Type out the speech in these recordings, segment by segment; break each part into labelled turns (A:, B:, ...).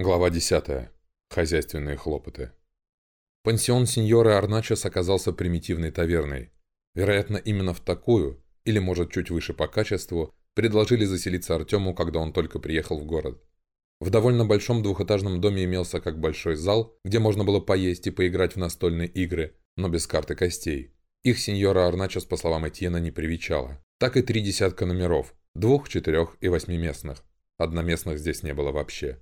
A: Глава 10. Хозяйственные хлопоты. Пансион сеньора Арначес оказался примитивной таверной. Вероятно, именно в такую, или может чуть выше по качеству, предложили заселиться Артему, когда он только приехал в город. В довольно большом двухэтажном доме имелся как большой зал, где можно было поесть и поиграть в настольные игры, но без карты костей. Их сеньора Арначес, по словам Этьена, не привечала. Так и три десятка номеров, двух, четырех и восьмиместных. Одноместных здесь не было вообще.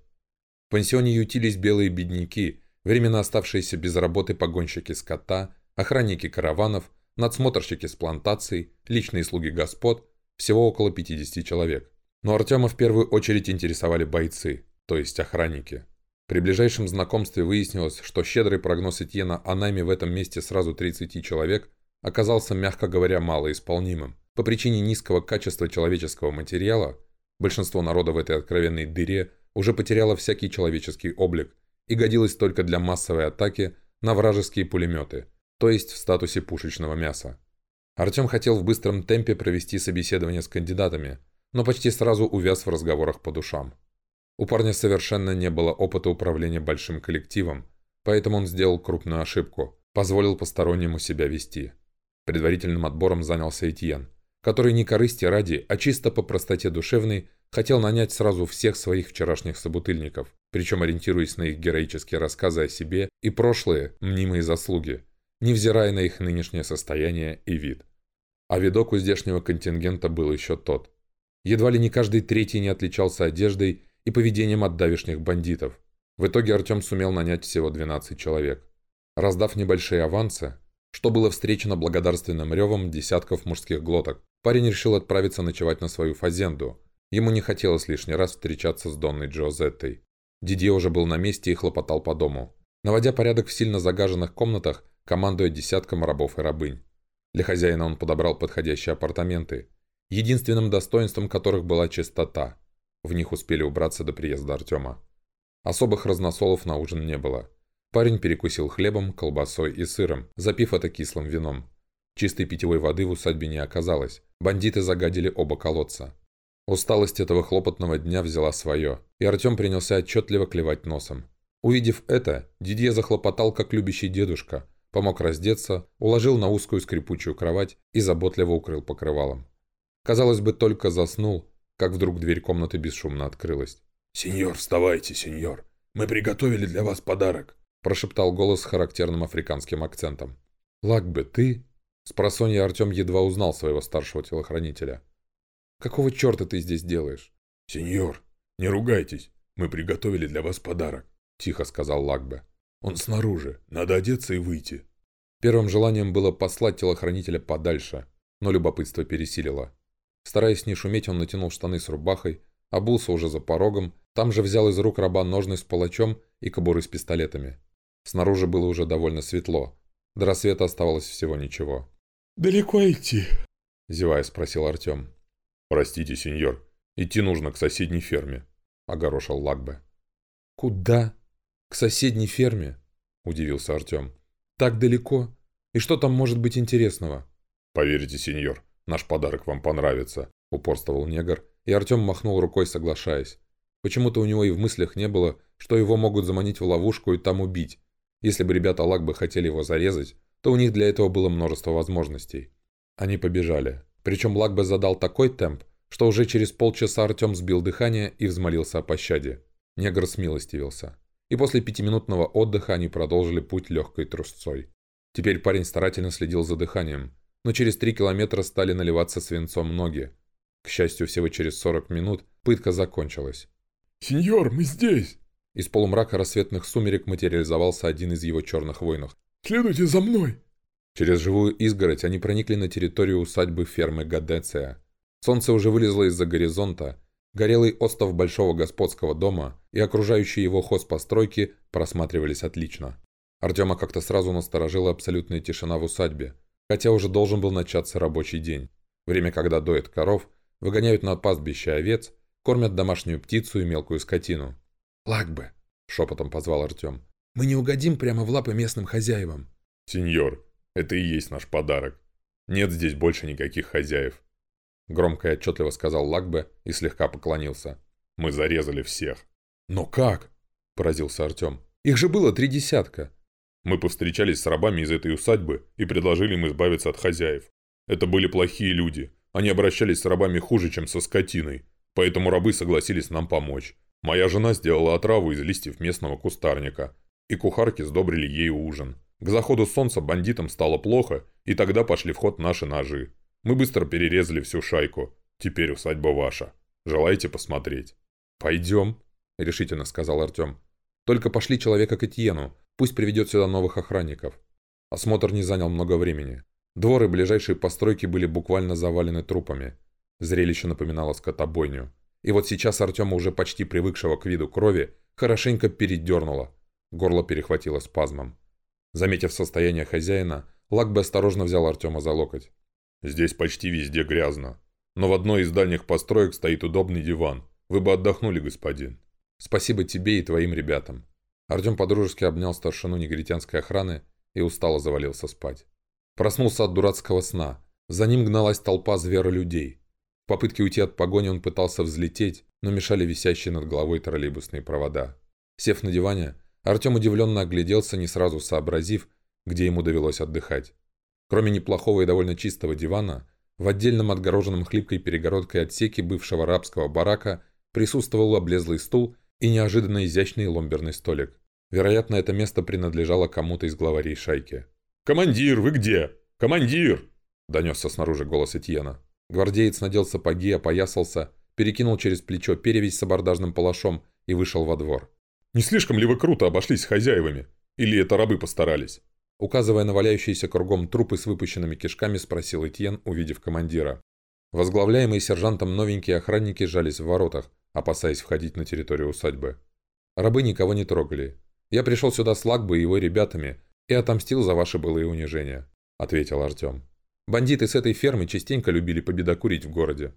A: В пансионе ютились белые бедняки, временно оставшиеся без работы погонщики скота, охранники караванов, надсмотрщики с плантаций, личные слуги господ, всего около 50 человек. Но Артема в первую очередь интересовали бойцы, то есть охранники. При ближайшем знакомстве выяснилось, что щедрый прогноз Этьена о найме в этом месте сразу 30 человек оказался, мягко говоря, малоисполнимым. По причине низкого качества человеческого материала, большинство народа в этой откровенной дыре – уже потеряла всякий человеческий облик и годилась только для массовой атаки на вражеские пулеметы, то есть в статусе пушечного мяса. Артем хотел в быстром темпе провести собеседование с кандидатами, но почти сразу увяз в разговорах по душам. У парня совершенно не было опыта управления большим коллективом, поэтому он сделал крупную ошибку, позволил постороннему себя вести. Предварительным отбором занялся Этьен, который не корысти ради, а чисто по простоте душевной хотел нанять сразу всех своих вчерашних собутыльников, причем ориентируясь на их героические рассказы о себе и прошлые, мнимые заслуги, невзирая на их нынешнее состояние и вид. А видок у здешнего контингента был еще тот. Едва ли не каждый третий не отличался одеждой и поведением от давишних бандитов. В итоге Артем сумел нанять всего 12 человек. Раздав небольшие авансы, что было встречено благодарственным ревом десятков мужских глоток, парень решил отправиться ночевать на свою фазенду – Ему не хотелось лишний раз встречаться с Донной Джозеттой. Дидье уже был на месте и хлопотал по дому. Наводя порядок в сильно загаженных комнатах, командуя десятком рабов и рабынь. Для хозяина он подобрал подходящие апартаменты, единственным достоинством которых была чистота. В них успели убраться до приезда Артема. Особых разносолов на ужин не было. Парень перекусил хлебом, колбасой и сыром, запив это кислым вином. Чистой питьевой воды в усадьбе не оказалось. Бандиты загадили оба колодца. Усталость этого хлопотного дня взяла свое, и Артем принялся отчетливо клевать носом. Увидев это, Дидье захлопотал, как любящий дедушка, помог раздеться, уложил на узкую скрипучую кровать и заботливо укрыл покрывалом. Казалось бы, только заснул, как вдруг дверь комнаты бесшумно открылась.
B: «Сеньор, вставайте, сеньор! Мы приготовили для вас подарок!»
A: прошептал голос с характерным африканским акцентом. «Лакбе, ты?» Спросонья Артем едва узнал своего старшего телохранителя. Какого черта ты здесь делаешь?»
B: «Сеньор, не ругайтесь. Мы приготовили для вас подарок», – тихо сказал Лакбе. «Он снаружи. Надо одеться и выйти».
A: Первым желанием было послать телохранителя подальше, но любопытство пересилило. Стараясь не шуметь, он натянул штаны с рубахой, обулся уже за порогом, там же взял из рук раба ножны с палачом и кобуры с пистолетами. Снаружи было уже довольно светло. До рассвета оставалось всего ничего.
B: «Далеко идти?»
A: – зевая спросил Артем.
B: «Простите, сеньор, идти нужно к соседней ферме», — огорошил Лакбе.
A: «Куда? К соседней ферме?» — удивился Артем. «Так далеко? И что там может быть интересного?»
B: «Поверьте, сеньор, наш подарок вам понравится», — упорствовал негр, и Артем махнул рукой, соглашаясь. Почему-то у него и в мыслях не было, что его могут заманить в ловушку и там убить. Если бы ребята Лакбы хотели его зарезать, то у них для этого было множество возможностей. Они побежали. Причем Лакбе задал такой темп, что уже через полчаса Артем сбил дыхание и взмолился о пощаде. Негр смилостивился. И после пятиминутного отдыха они продолжили путь легкой трусцой. Теперь парень старательно следил за дыханием, но через три километра стали наливаться свинцом ноги. К счастью, всего через 40 минут пытка закончилась. «Сеньор, мы здесь!»
A: Из полумрака рассветных сумерек материализовался один из его черных воинов.
B: «Следуйте за мной!»
A: Через живую изгородь они проникли на территорию усадьбы фермы Гадеция. Солнце уже вылезло из-за горизонта, горелый остов большого господского дома и окружающие его хозпостройки просматривались отлично. Артема как-то сразу насторожила абсолютная тишина в усадьбе, хотя уже должен был начаться рабочий день. Время, когда доят коров, выгоняют на пастбище овец, кормят домашнюю птицу и мелкую скотину.
B: «Лагбе!»
A: – шепотом позвал Артем.
B: «Мы не угодим прямо в лапы местным хозяевам».
A: «Сеньор, это и есть наш подарок. Нет здесь больше никаких хозяев. Громко и отчетливо сказал Лакбе и слегка поклонился. Мы зарезали всех.
B: Но как? поразился Артем. «Их же было три десятка».
C: Мы повстречались с рабами из этой усадьбы и предложили им избавиться от хозяев. Это были плохие люди. Они обращались с рабами хуже, чем со скотиной. Поэтому рабы согласились нам помочь. Моя жена сделала отраву из листьев местного кустарника. И кухарки сдобрили ей ужин. К заходу солнца бандитам стало плохо, и тогда пошли в ход наши ножи. Мы быстро перерезали всю шайку. Теперь усадьба ваша. Желаете посмотреть?»
B: «Пойдем», — решительно сказал Артем. «Только пошли человека к Этьену. Пусть приведет сюда новых охранников». Осмотр не занял много времени. Дворы ближайшей постройки были буквально завалены трупами. Зрелище напоминало скотобойню. И вот сейчас Артема, уже почти привыкшего к виду крови, хорошенько передернуло. Горло перехватило спазмом. Заметив состояние хозяина, Лакбе осторожно взял Артема за локоть.
C: «Здесь почти везде грязно. Но в одной из дальних построек стоит удобный диван. Вы бы отдохнули, господин».
B: «Спасибо тебе и твоим ребятам». Артем подружески обнял старшину негритянской охраны и устало завалился спать. Проснулся от дурацкого сна. За ним гналась толпа зверолюдей. В попытке уйти от погони он пытался взлететь, но мешали висящие над головой троллейбусные провода. Сев на диване, Артем удивленно огляделся, не сразу сообразив, где ему довелось отдыхать. Кроме неплохого и довольно чистого дивана, в отдельном отгороженном хлипкой перегородкой отсеке бывшего рабского барака присутствовал облезлый стул и неожиданно изящный ломберный столик. Вероятно, это место принадлежало кому-то из главарей шайки.
C: «Командир, вы где? Командир!» – донесся снаружи голос Этьена.
B: Гвардеец надел сапоги, опоясался, перекинул через плечо перевязь с абордажным палашом и вышел во двор.
C: «Не слишком ли вы круто обошлись с хозяевами? Или это рабы постарались?»
B: Указывая на валяющиеся кругом трупы с выпущенными кишками, спросил Этьен, увидев командира. Возглавляемые сержантом новенькие охранники сжались в воротах, опасаясь входить на территорию усадьбы. Рабы никого не трогали. «Я пришел сюда с Лагбой и его ребятами и отомстил за ваши былые унижения», — ответил Артем. Бандиты с этой фермы частенько любили победокурить в городе.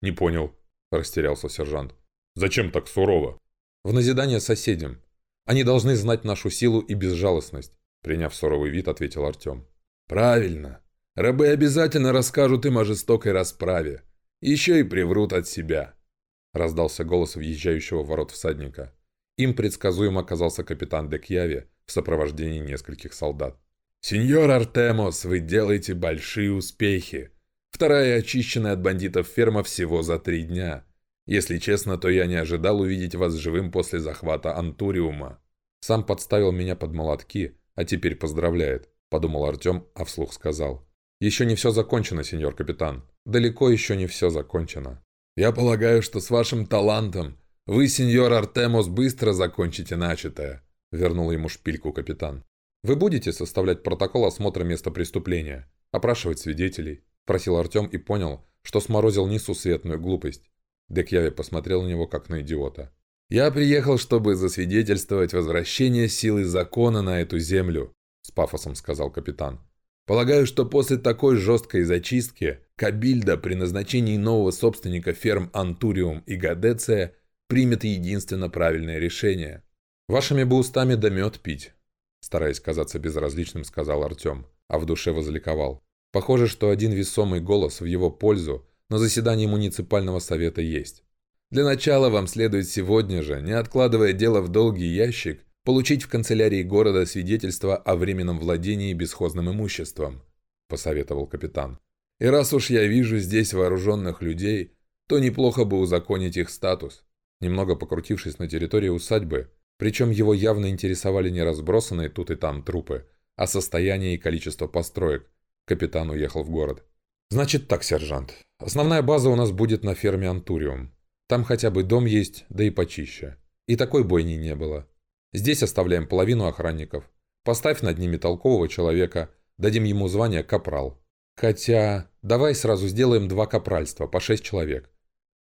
C: «Не понял», – растерялся сержант. «Зачем так сурово?»
B: «В назидание соседям. Они должны знать нашу силу и безжалостность», – приняв суровый вид, ответил Артем.
D: «Правильно. Рабы обязательно расскажут им о жестокой расправе. Еще и приврут от себя», – раздался голос въезжающего в ворот всадника.
B: Им предсказуемо оказался капитан Декьяви в сопровождении нескольких солдат.
D: «Сеньор Артемос, вы делаете большие успехи. Вторая очищенная от бандитов ферма всего за три дня. Если честно, то я не ожидал увидеть вас живым после захвата Антуриума».
B: «Сам подставил меня под молотки, а теперь поздравляет», – подумал Артем, а вслух сказал. «Еще не все закончено, сеньор капитан. Далеко еще не все закончено».
D: «Я полагаю, что с вашим талантом вы, сеньор Артемос, быстро закончите начатое», – вернул ему шпильку капитан.
B: «Вы будете составлять протокол осмотра места преступления, опрашивать свидетелей?» – просил Артем и понял, что сморозил несусветную глупость. Декьяви посмотрел на него, как на идиота.
D: «Я приехал, чтобы засвидетельствовать возвращение силы закона на эту землю», – с пафосом сказал капитан. «Полагаю, что после такой жесткой зачистки Кабильда при назначении нового собственника ферм Антуриум и Гадеция примет единственно правильное решение».
B: «Вашими бы устами да мед пить», Стараясь казаться безразличным, сказал Артем, а в душе возликовал. Похоже, что один весомый голос в его пользу на заседании муниципального совета есть.
D: Для начала вам следует сегодня же, не откладывая дело в долгий ящик, получить в канцелярии города свидетельство о временном владении бесхозным имуществом», – посоветовал капитан. «И раз уж я вижу здесь вооруженных людей, то неплохо бы узаконить их статус».
B: Немного покрутившись на территории усадьбы, причем его явно интересовали не разбросанные тут и там трупы, а состояние и количество построек. Капитан уехал в город. «Значит так, сержант. Основная база у нас будет на ферме Антуриум. Там хотя бы дом есть, да и почище. И такой бойни не было. Здесь оставляем половину охранников. Поставь над ними толкового человека, дадим ему звание капрал. Хотя, давай сразу сделаем два капральства, по шесть человек.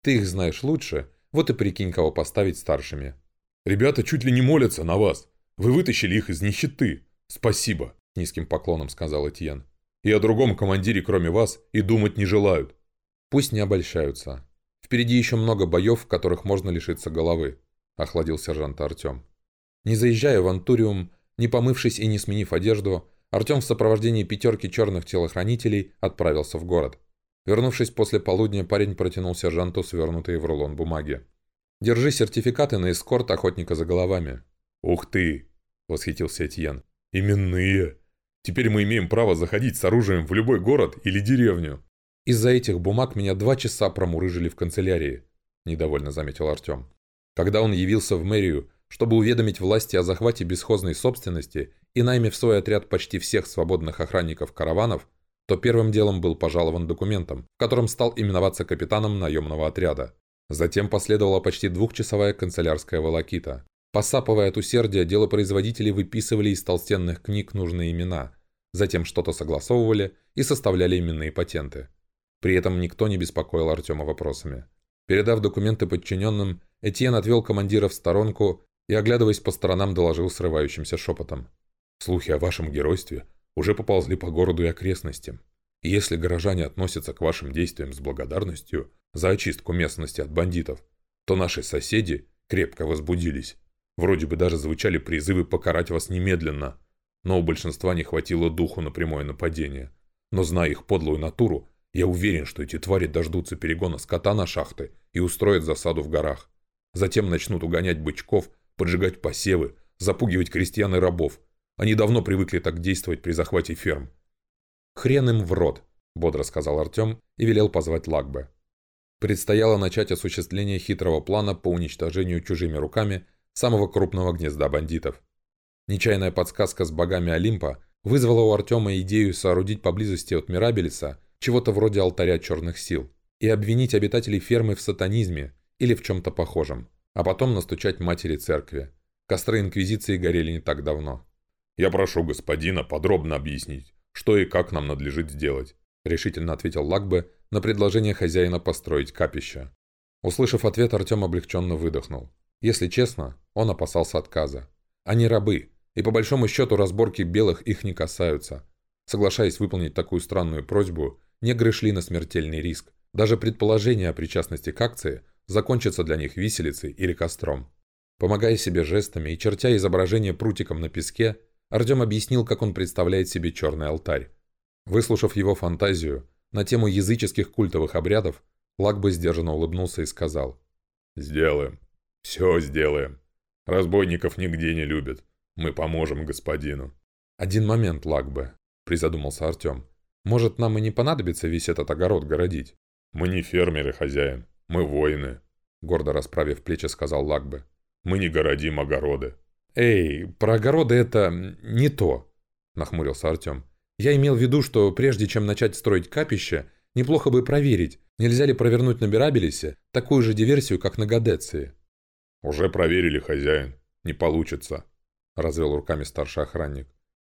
B: Ты их знаешь лучше, вот и прикинь, кого поставить старшими.
C: Ребята чуть ли не молятся на вас. Вы вытащили их из нищеты. Спасибо», – низким поклоном сказал Этьен. «И о другом командире, кроме вас, и думать не желают».
B: «Пусть не обольщаются. Впереди еще много боев, в которых можно лишиться головы», – охладил сержант Артем. Не заезжая в Антуриум, не помывшись и не сменив одежду, Артем в сопровождении пятерки черных телохранителей отправился в город. Вернувшись после полудня, парень протянул сержанту свернутые в рулон бумаги. Держи сертификаты на эскорт охотника за головами.
C: «Ух ты!» – восхитился Этьен. «Именные! Теперь мы имеем право заходить с оружием в любой город или деревню!»
B: «Из-за этих бумаг меня два часа промурыжили в канцелярии», – недовольно заметил Артем. Когда он явился в мэрию, чтобы уведомить власти о захвате бесхозной собственности и найме в свой отряд почти всех свободных охранников караванов, то первым делом был пожалован документом, в котором стал именоваться капитаном наемного отряда. Затем последовала почти двухчасовая канцелярская волокита. Посапывая от усердия, делопроизводители выписывали из толстенных книг нужные имена, затем что-то согласовывали и составляли именные патенты. При этом никто не беспокоил Артема вопросами. Передав документы подчиненным, Этьен отвел командира в сторонку и, оглядываясь по сторонам, доложил срывающимся шепотом. «Слухи о вашем геройстве уже поползли по городу и окрестностям. Если горожане относятся к вашим действиям с благодарностью за очистку местности от бандитов, то наши соседи крепко возбудились. Вроде бы даже звучали призывы покарать вас немедленно, но у большинства не хватило духу на прямое нападение. Но зная их подлую натуру, я уверен, что эти твари дождутся перегона скота на шахты и устроят засаду в горах. Затем начнут угонять бычков, поджигать посевы, запугивать крестьян и рабов. Они давно привыкли так действовать при захвате ферм. «Хрен им в рот», – бодро сказал Артем и велел позвать Лагбе. Предстояло начать осуществление хитрого плана по уничтожению чужими руками самого крупного гнезда бандитов. Нечаянная подсказка с богами Олимпа вызвала у Артема идею соорудить поблизости от Мирабелиса чего-то вроде алтаря черных сил и обвинить обитателей фермы в сатанизме или в чем-то похожем, а потом настучать матери церкви. Костры Инквизиции горели не так давно.
C: «Я прошу господина подробно объяснить, что и как нам надлежит сделать», решительно ответил Лакбе на предложение хозяина построить капище.
B: Услышав ответ, Артем облегченно выдохнул. Если честно, он опасался отказа. Они рабы, и по большому счету разборки белых их не касаются. Соглашаясь выполнить такую странную просьбу, негры шли на смертельный риск. Даже предположение о причастности к акции закончится для них виселицей или костром. Помогая себе жестами и чертя изображение прутиком на песке, Артем объяснил, как он представляет себе черный алтарь. Выслушав его фантазию на тему языческих культовых обрядов, Лакбы сдержанно улыбнулся и сказал.
C: «Сделаем. Все сделаем. Разбойников нигде не любят. Мы поможем господину».
B: «Один момент, Лакбе», – призадумался Артем. «Может, нам и не понадобится весь этот огород городить?»
C: «Мы не фермеры, хозяин. Мы воины», – гордо расправив плечи, сказал Лакбе. «Мы не городим огороды».
B: «Эй, про огороды это не то», – нахмурился Артем. «Я имел в виду, что прежде чем начать строить капище, неплохо бы проверить, нельзя ли провернуть на Мирабелисе такую же диверсию, как на Гадеции».
C: «Уже проверили, хозяин. Не получится», – развел руками старший охранник.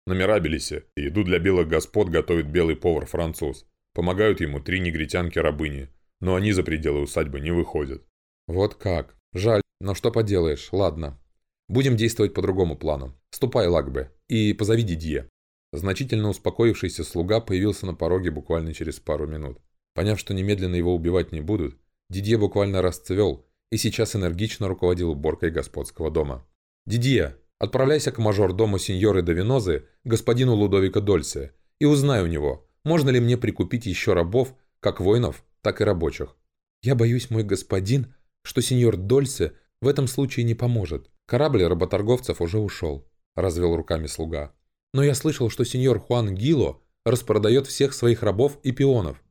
C: «На Мирабелисе еду для белых господ готовит белый повар-француз. Помогают ему три негритянки-рабыни но они за пределы усадьбы не выходят.
B: Вот как. Жаль, но что поделаешь, ладно. Будем действовать по другому плану. Ступай, Лагбе, и позови Дидье. Значительно успокоившийся слуга появился на пороге буквально через пару минут. Поняв, что немедленно его убивать не будут, Дидье буквально расцвел и сейчас энергично руководил уборкой господского дома. «Дидье, отправляйся к мажор-дому сеньоры Давинозы, господину Лудовика Дольсе, и узнай у него, можно ли мне прикупить еще рабов, как воинов, так и рабочих. «Я боюсь, мой господин, что сеньор Дольсе в этом случае не поможет. Корабль работорговцев уже ушел», – развел руками слуга. «Но я слышал, что сеньор Хуан Гило распродает всех своих рабов и пионов».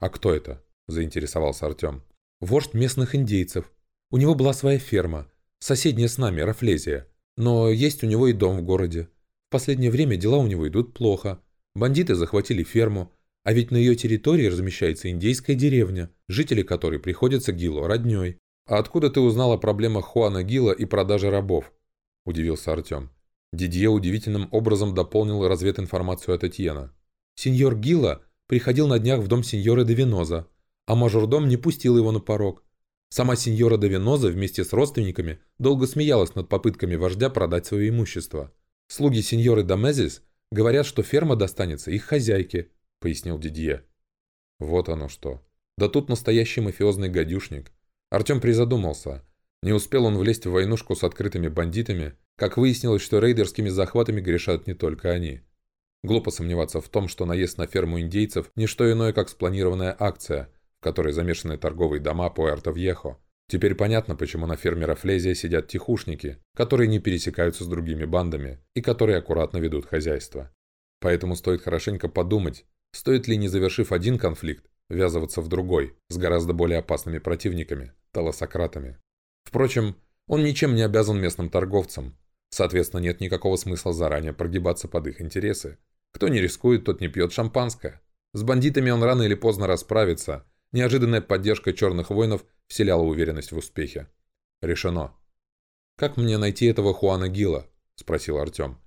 B: «А кто это?» – заинтересовался Артем. «Вождь местных индейцев. У него была своя ферма, соседняя с нами, Рафлезия. Но есть у него и дом в городе. В последнее время дела у него идут плохо. Бандиты захватили ферму, а ведь на ее территории размещается индейская деревня, жители которой приходятся Гилу родней. «А откуда ты узнал о проблемах Хуана Гила и продаже рабов?» – удивился Артем. Дидье удивительным образом дополнил развединформацию от Этьена. «Сеньор Гила приходил на днях в дом сеньора Девиноза, а мажордом не пустил его на порог. Сама сеньора Девиноза вместе с родственниками долго смеялась над попытками вождя продать свое имущество. Слуги сеньоры Домезис говорят, что ферма достанется их хозяйке, пояснил Дидье. Вот оно что. Да тут настоящий мафиозный гадюшник. Артем призадумался. Не успел он влезть в войнушку с открытыми бандитами, как выяснилось, что рейдерскими захватами грешат не только они. Глупо сомневаться в том, что наезд на ферму индейцев – не что иное, как спланированная акция, которой замешаны торговые дома Пуэрто-Вьехо.
A: Теперь понятно, почему на фермера Флезия сидят тихушники, которые не пересекаются с другими бандами и которые аккуратно ведут хозяйство. Поэтому стоит хорошенько подумать, стоит ли, не завершив один конфликт, ввязываться в другой, с гораздо более опасными противниками – талосократами. Впрочем, он ничем не обязан местным торговцам, соответственно, нет никакого смысла заранее прогибаться под их интересы. Кто не рискует, тот не пьет шампанское. С бандитами он рано или поздно расправится. Неожиданная поддержка черных воинов вселяла уверенность в успехе. Решено. «Как мне найти этого Хуана Гила?» – спросил Артем.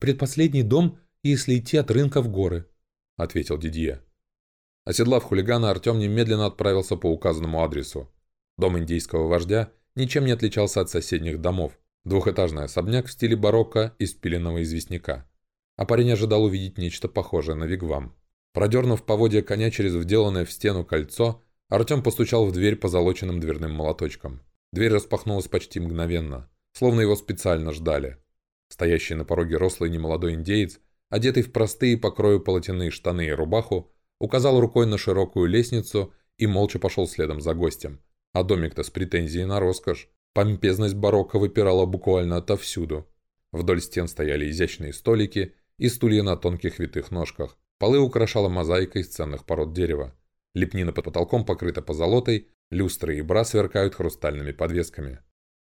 B: «Предпоследний дом, если идти от рынка в горы», – ответил Дидье.
A: Оседлав хулигана, Артем немедленно отправился по указанному адресу. Дом индейского вождя ничем не отличался от соседних домов. Двухэтажный особняк в стиле барокко из пиленного известняка. А парень ожидал увидеть нечто похожее на вигвам. Продернув поводья коня через вделанное в стену кольцо, Артем постучал в дверь позолоченным дверным молоточком. Дверь распахнулась почти мгновенно, словно его специально ждали. Стоящий на пороге рослый немолодой индеец, одетый в простые по крою полотяные штаны и рубаху, указал рукой на широкую лестницу и молча пошел следом за гостем. А домик-то с претензией на роскошь. Помпезность барокко выпирала буквально отовсюду. Вдоль стен стояли изящные столики и стулья на тонких витых ножках. Полы украшала мозаика из ценных пород дерева. Лепнина под потолком покрыта позолотой, люстры и бра сверкают хрустальными подвесками.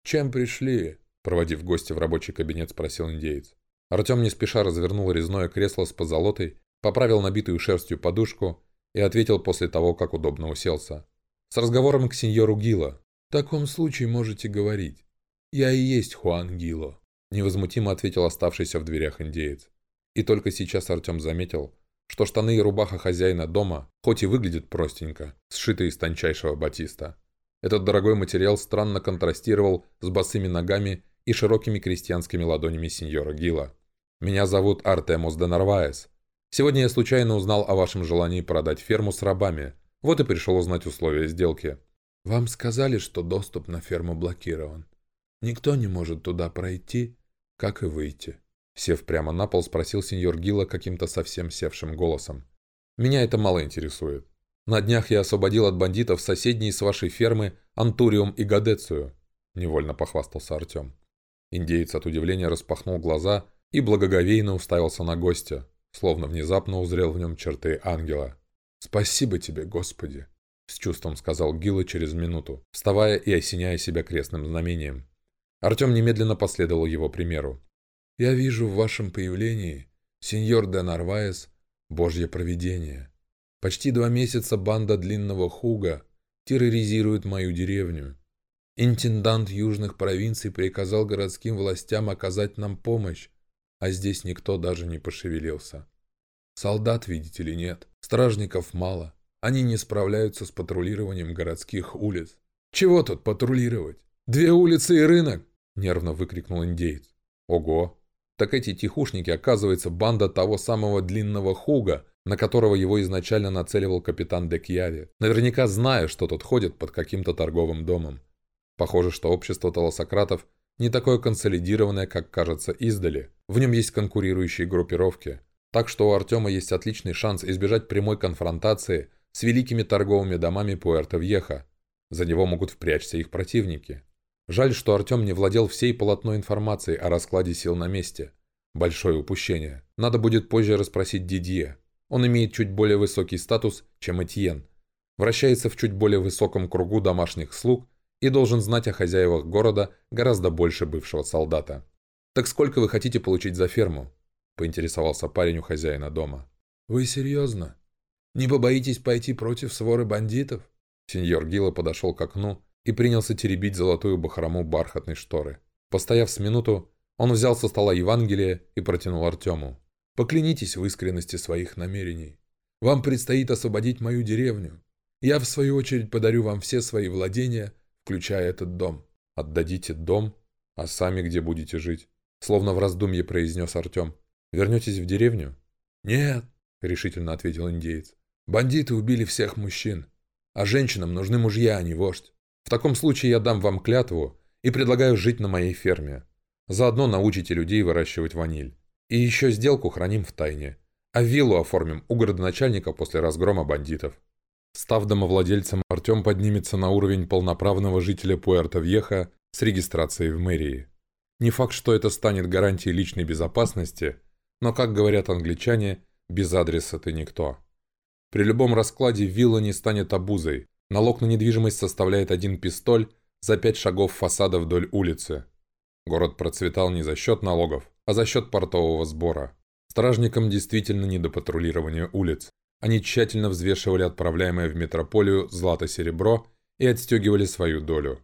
A: «Чем пришли?» – проводив гостя в рабочий кабинет, спросил индеец. Артем не спеша развернул резное кресло с позолотой поправил набитую шерстью подушку и ответил после того, как удобно уселся. С разговором к сеньору Гило. «В таком случае можете говорить. Я и есть Хуан Гило», – невозмутимо ответил оставшийся в дверях индеец. И только сейчас Артем заметил, что штаны и рубаха хозяина дома, хоть и выглядят простенько, сшиты из тончайшего батиста. Этот дорогой материал странно контрастировал с босыми ногами и широкими крестьянскими ладонями сеньора Гила. «Меня зовут Артемус де Нарваес», Сегодня я случайно узнал о вашем желании продать ферму с рабами. Вот и пришел узнать условия сделки. Вам сказали, что доступ на ферму блокирован. Никто не может туда пройти, как и выйти. Сев прямо на пол, спросил сеньор Гила каким-то совсем севшим голосом. Меня это мало интересует. На днях я освободил от бандитов соседние с вашей фермы Антуриум и Гадецию. Невольно похвастался Артем. Индеец от удивления распахнул глаза и благоговейно уставился на гостя словно внезапно узрел в нем черты ангела. «Спасибо тебе, Господи!» — с чувством сказал Гила через минуту, вставая и осеняя себя крестным знамением. Артем немедленно последовал его примеру. «Я вижу в вашем появлении, сеньор де Нарваес, божье провидение. Почти два месяца банда длинного Хуга терроризирует мою деревню. Интендант южных провинций приказал городским властям оказать нам помощь, а здесь никто даже не пошевелился. Солдат, видите ли, нет. Стражников мало. Они не справляются с патрулированием городских улиц. «Чего тут патрулировать? Две улицы и рынок!» – нервно выкрикнул индейец. «Ого! Так эти тихушники, оказывается, банда того самого длинного Хуга, на которого его изначально нацеливал капитан Декьяви, наверняка зная, что тот ходит под каким-то торговым домом. Похоже, что общество талосократов не такое консолидированное, как кажется издали. В нем есть конкурирующие группировки. Так что у Артема есть отличный шанс избежать прямой конфронтации с великими торговыми домами Пуэрто-Вьеха. За него могут впрячься их противники. Жаль, что Артем не владел всей полотной информацией о раскладе сил на месте. Большое упущение. Надо будет позже расспросить Дидье. Он имеет чуть более высокий статус, чем Этьен. Вращается в чуть более высоком кругу домашних слуг и должен знать о хозяевах города гораздо больше бывшего солдата. «Так сколько вы хотите получить за ферму?» – поинтересовался парень у хозяина дома. «Вы серьезно? Не побоитесь пойти против своры бандитов?» Сеньор Гила подошел к окну и принялся теребить золотую бахрому бархатной шторы. Постояв с минуту, он взял со стола Евангелие и протянул Артему. «Поклянитесь в искренности своих намерений. Вам предстоит освободить мою деревню. Я, в свою очередь, подарю вам все свои владения, включая этот дом». «Отдадите дом? А сами где будете жить?» Словно в раздумье произнес Артем. «Вернетесь в деревню?» «Нет», — решительно ответил индеец. «Бандиты убили всех мужчин, а женщинам нужны мужья, а не вождь. В таком случае я дам вам клятву и предлагаю жить на моей ферме. Заодно научите людей выращивать ваниль. И еще сделку храним в тайне. А виллу оформим у городоначальника после разгрома бандитов». Став домовладельцем, Артем поднимется на уровень полноправного жителя Пуэрто-Вьеха с регистрацией в мэрии. Не факт, что это станет гарантией личной безопасности, но, как говорят англичане, без адреса ты никто. При любом раскладе вилла не станет обузой. Налог на недвижимость составляет один пистоль за пять шагов фасада вдоль улицы. Город процветал не за счет налогов, а за счет портового сбора. Стражникам действительно не до патрулирования улиц. Они тщательно взвешивали отправляемое в метрополию злато-серебро и отстегивали свою долю.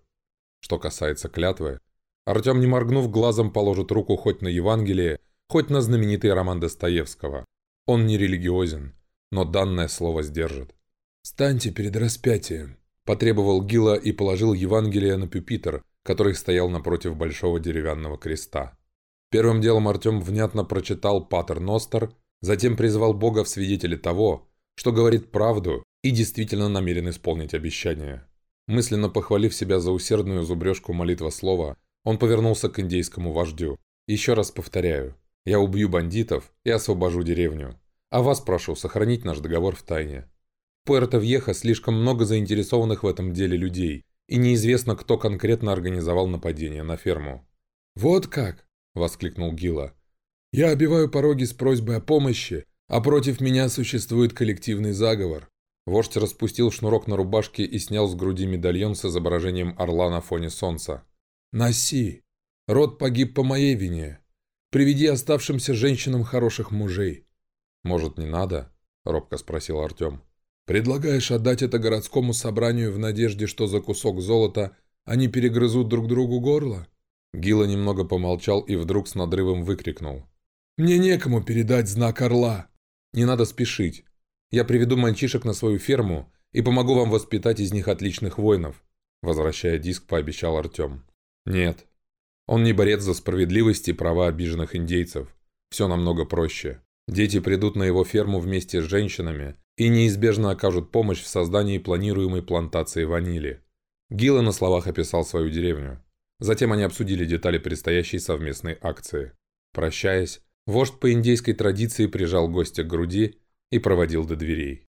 A: Что касается клятвы, Артем, не моргнув глазом, положит руку хоть на Евангелие, хоть на знаменитый роман Достоевского. Он не религиозен, но данное слово сдержит. «Станьте перед распятием», – потребовал Гила и положил Евангелие на пюпитр, который стоял напротив большого деревянного креста. Первым делом Артем внятно прочитал «Патер Ностер», затем призвал Бога в свидетели того, что говорит правду и действительно намерен исполнить обещание. Мысленно похвалив себя за усердную зубрежку молитва слова, он повернулся к индейскому вождю. «Еще раз повторяю, я убью бандитов и освобожу деревню. А вас прошу сохранить наш договор в тайне. Пуэрто-Вьеха слишком много заинтересованных в этом деле людей, и неизвестно, кто конкретно организовал нападение на ферму». «Вот как!» воскликнул Гила. «Я обиваю пороги с просьбой о помощи, а против меня существует коллективный заговор». Вождь распустил шнурок на рубашке и снял с груди медальон с изображением орла на фоне солнца. «Носи! Род погиб по моей вине. Приведи оставшимся женщинам хороших мужей». «Может, не надо?» – робко спросил Артем. «Предлагаешь отдать это городскому собранию в надежде, что за кусок золота они перегрызут друг другу горло?» Гила немного помолчал и вдруг с надрывом выкрикнул. «Мне некому передать знак орла!» «Не надо спешить. Я приведу мальчишек на свою ферму и помогу вам воспитать из них отличных воинов», возвращая диск, пообещал Артем. «Нет. Он не борец за справедливость и права обиженных индейцев. Все намного проще. Дети придут на его ферму вместе с женщинами и неизбежно окажут помощь в создании планируемой плантации ванили». Гила на словах описал свою деревню. Затем они обсудили детали предстоящей совместной акции. Прощаясь, вождь по индейской традиции прижал гостя к груди и проводил до дверей.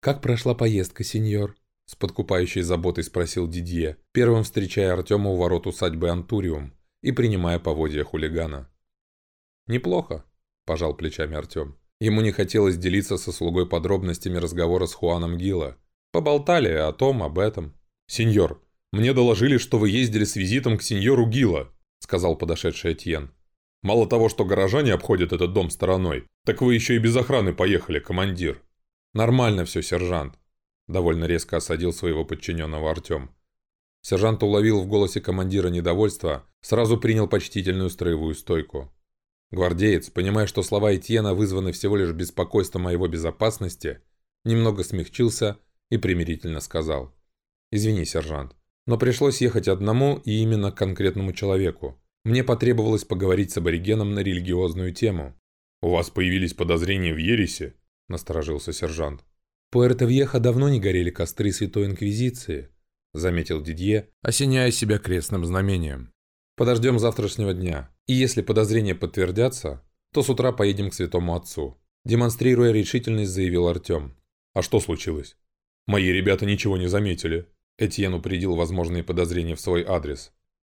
A: «Как прошла поездка, сеньор?» С подкупающей заботой спросил Дидье, первым встречая Артема у ворот усадьбы Антуриум и принимая поводья хулигана. «Неплохо», – пожал плечами Артем. Ему не хотелось делиться со слугой подробностями разговора с Хуаном Гила. Поболтали о том, об этом. «Сеньор, «Мне доложили, что вы ездили с визитом к сеньору Гила», — сказал подошедший Этьен. «Мало того, что горожане обходят этот дом стороной, так вы еще и без охраны поехали, командир». «Нормально все, сержант», — довольно резко осадил своего подчиненного Артем. Сержант уловил в голосе командира недовольство, сразу принял почтительную строевую стойку. Гвардеец, понимая, что слова Этьена вызваны всего лишь беспокойством о его безопасности, немного смягчился и примирительно сказал. «Извини, сержант, но пришлось ехать одному и именно к конкретному человеку. Мне потребовалось поговорить с аборигеном на религиозную тему. «У вас появились подозрения в ересе?» – насторожился сержант. «Пуэрто-Вьеха давно не горели костры Святой Инквизиции», – заметил Дидье, осеняя себя крестным знамением. «Подождем завтрашнего дня, и если подозрения подтвердятся, то с утра поедем к Святому Отцу», – демонстрируя решительность, заявил Артем. «А что случилось? Мои ребята ничего не заметили», Этьен упредил возможные подозрения в свой адрес.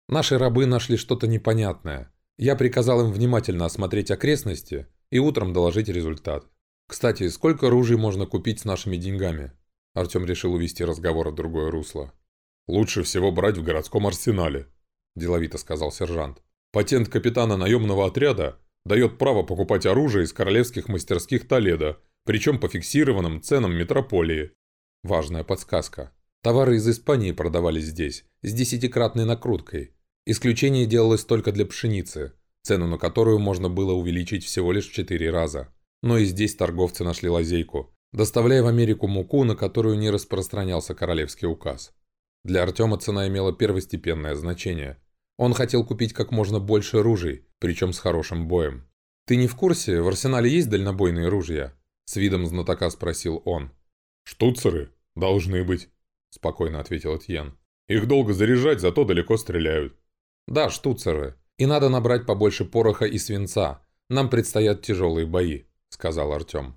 A: «Наши рабы нашли что-то непонятное. Я приказал им внимательно осмотреть окрестности и утром доложить результат. Кстати, сколько ружей можно купить с нашими деньгами?» Артем решил увести разговор в другое русло. «Лучше всего брать в городском арсенале», – деловито сказал сержант. «Патент капитана наемного отряда дает право покупать оружие из королевских мастерских Толедо, причем по фиксированным ценам метрополии». Важная подсказка. Товары из Испании продавались здесь, с десятикратной накруткой. Исключение делалось только для пшеницы, цену на которую можно было увеличить всего лишь в 4 раза. Но и здесь торговцы нашли лазейку, доставляя в Америку муку, на которую не распространялся королевский указ. Для Артема цена имела первостепенное значение. Он хотел купить как можно больше ружей, причем с хорошим боем. «Ты не в курсе, в арсенале есть дальнобойные ружья?» С видом знатока спросил он.
C: «Штуцеры? Должны быть» спокойно ответил Этьен. «Их долго заряжать, зато далеко стреляют».
A: «Да, штуцеры. И надо набрать побольше пороха и свинца. Нам предстоят тяжелые бои», — сказал Артем.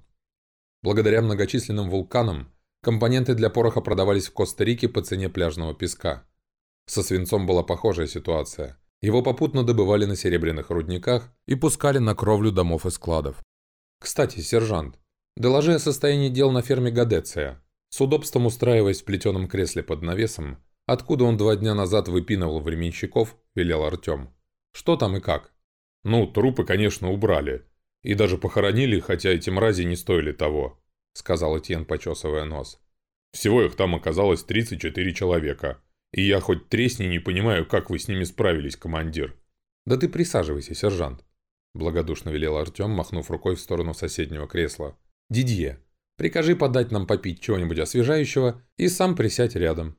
A: Благодаря многочисленным вулканам Компоненты для пороха продавались в Коста-Рике по цене пляжного песка. Со свинцом была похожая ситуация. Его попутно добывали на серебряных рудниках и пускали на кровлю домов и складов. «Кстати, сержант, доложи о состоянии дел на ферме Гадеция». С удобством устраиваясь в плетеном кресле под навесом, откуда он два дня назад выпинывал временщиков, велел Артем. «Что там и как?»
C: «Ну, трупы, конечно, убрали. И даже похоронили, хотя эти мрази не стоили того», — сказал Этьен, почесывая нос. «Всего их там оказалось 34 человека. И я хоть тресни не понимаю, как вы с ними справились, командир».
A: «Да ты присаживайся, сержант», — благодушно велел Артем, махнув рукой в сторону соседнего кресла. «Дидье, прикажи подать нам попить чего-нибудь освежающего и сам присядь рядом».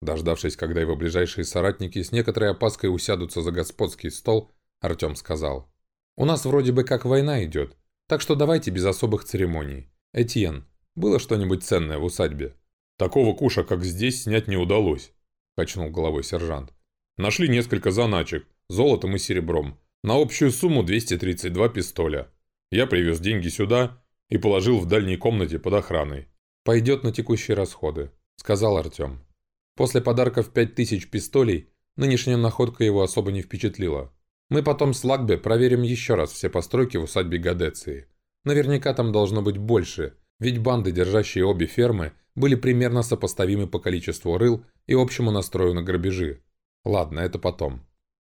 A: Дождавшись, когда его ближайшие соратники с некоторой опаской усядутся за господский стол, Артем сказал. «У нас вроде бы как война идет, так что давайте без особых церемоний. Этьен, было что-нибудь ценное в усадьбе?»
C: «Такого куша, как здесь, снять не удалось», – качнул головой сержант. «Нашли несколько заначек, золотом и серебром. На общую сумму 232 пистоля. Я привез деньги сюда и положил в дальней комнате под охраной».
A: «Пойдет на текущие расходы», – сказал Артем. После подарков 5000 пистолей, нынешняя находка его особо не впечатлила. Мы потом с Лагбе проверим еще раз все постройки в усадьбе Гадеции. Наверняка там должно быть больше, ведь банды, держащие обе фермы, были примерно сопоставимы по количеству рыл и общему настрою на грабежи. Ладно, это потом.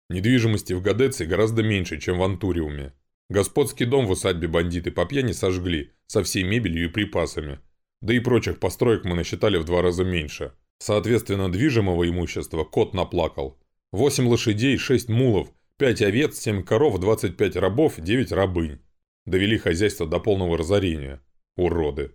C: Недвижимости в Гадеции гораздо меньше, чем в Антуриуме. Господский дом в усадьбе бандиты по пьяни сожгли, со всей мебелью и припасами. Да и прочих построек мы насчитали в два раза меньше – Соответственно, движимого имущества кот наплакал. Восемь лошадей, шесть мулов, пять овец, семь коров, двадцать пять рабов, девять рабынь. Довели хозяйство до полного разорения. Уроды.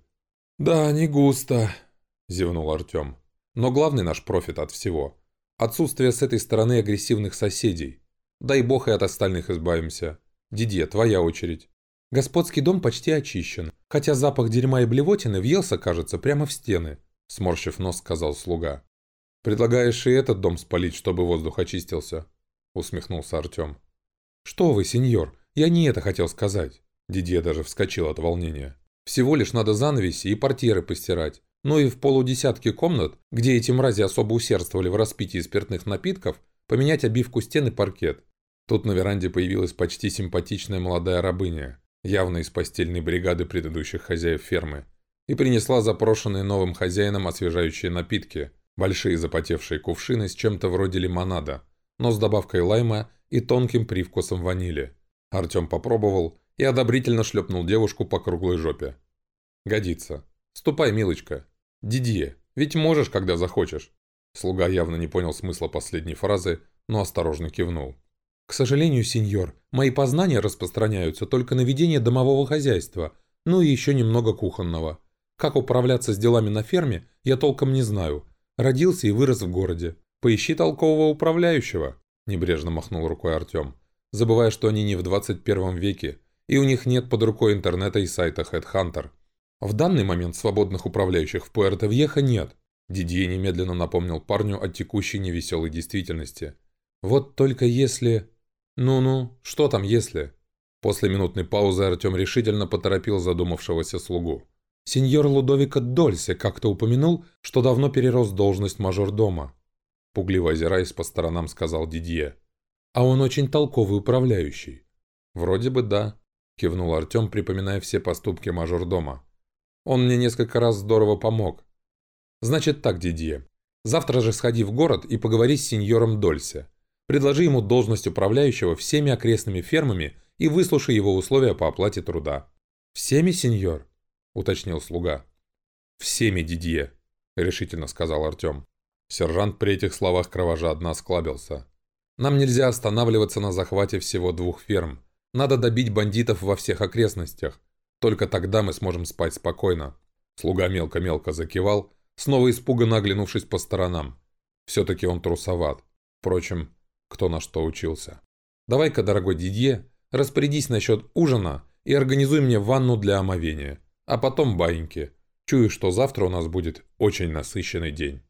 A: «Да, не густо», – зевнул Артем. «Но главный наш профит от всего – отсутствие с этой стороны агрессивных соседей. Дай бог и от остальных избавимся. Дидье, твоя очередь». Господский дом почти очищен, хотя запах дерьма и блевотины въелся, кажется, прямо в стены – сморщив нос, сказал слуга. «Предлагаешь и этот дом спалить, чтобы воздух очистился?» усмехнулся Артем. «Что вы, сеньор, я не это хотел сказать». Дидье даже вскочил от волнения. «Всего лишь надо занавеси и портьеры постирать. Ну и в полудесятке комнат, где эти мрази особо усердствовали в распитии спиртных напитков, поменять обивку стен и паркет. Тут на веранде появилась почти симпатичная молодая рабыня, явно из постельной бригады предыдущих хозяев фермы и принесла запрошенные новым хозяином освежающие напитки, большие запотевшие кувшины с чем-то вроде лимонада, но с добавкой лайма и тонким привкусом ванили. Артем попробовал и одобрительно шлепнул девушку по круглой жопе. «Годится. Ступай, милочка. Дидье, ведь можешь, когда захочешь». Слуга явно не понял смысла последней фразы, но осторожно кивнул. «К сожалению, сеньор, мои познания распространяются только на ведение домового хозяйства, ну и еще немного кухонного. Как управляться с делами на ферме, я толком не знаю. Родился и вырос в городе. Поищи толкового управляющего», – небрежно махнул рукой Артем, забывая, что они не в 21 веке, и у них нет под рукой интернета и сайта Headhunter. В данный момент свободных управляющих в Пуэрто-Вьеха нет. Дидье немедленно напомнил парню о текущей невеселой действительности. «Вот только если...» «Ну-ну, что там если?» После минутной паузы Артем решительно поторопил задумавшегося слугу. Сеньор Лудовика Дольсе как-то упомянул, что давно перерос должность мажордома. Пугливо озираясь по сторонам, сказал Дидье. А он очень толковый управляющий. Вроде бы да, кивнул Артем, припоминая все поступки мажордома. Он мне несколько раз здорово помог. Значит так, Дидье. Завтра же сходи в город и поговори с сеньором Дольсе. Предложи ему должность управляющего всеми окрестными фермами и выслушай его условия по оплате труда. Всеми, сеньор? – уточнил слуга. «Всеми, Дидье», – решительно сказал Артем. Сержант при этих словах кровожадно осклабился. «Нам нельзя останавливаться на захвате всего двух ферм. Надо добить бандитов во всех окрестностях. Только тогда мы сможем спать спокойно». Слуга мелко-мелко закивал, снова испуганно оглянувшись по сторонам. Все-таки он трусоват. Впрочем, кто на что учился. «Давай-ка, дорогой Дидье, распорядись насчет ужина и организуй мне ванну для омовения. А потом баиньки. Чую, что завтра у нас будет очень насыщенный день.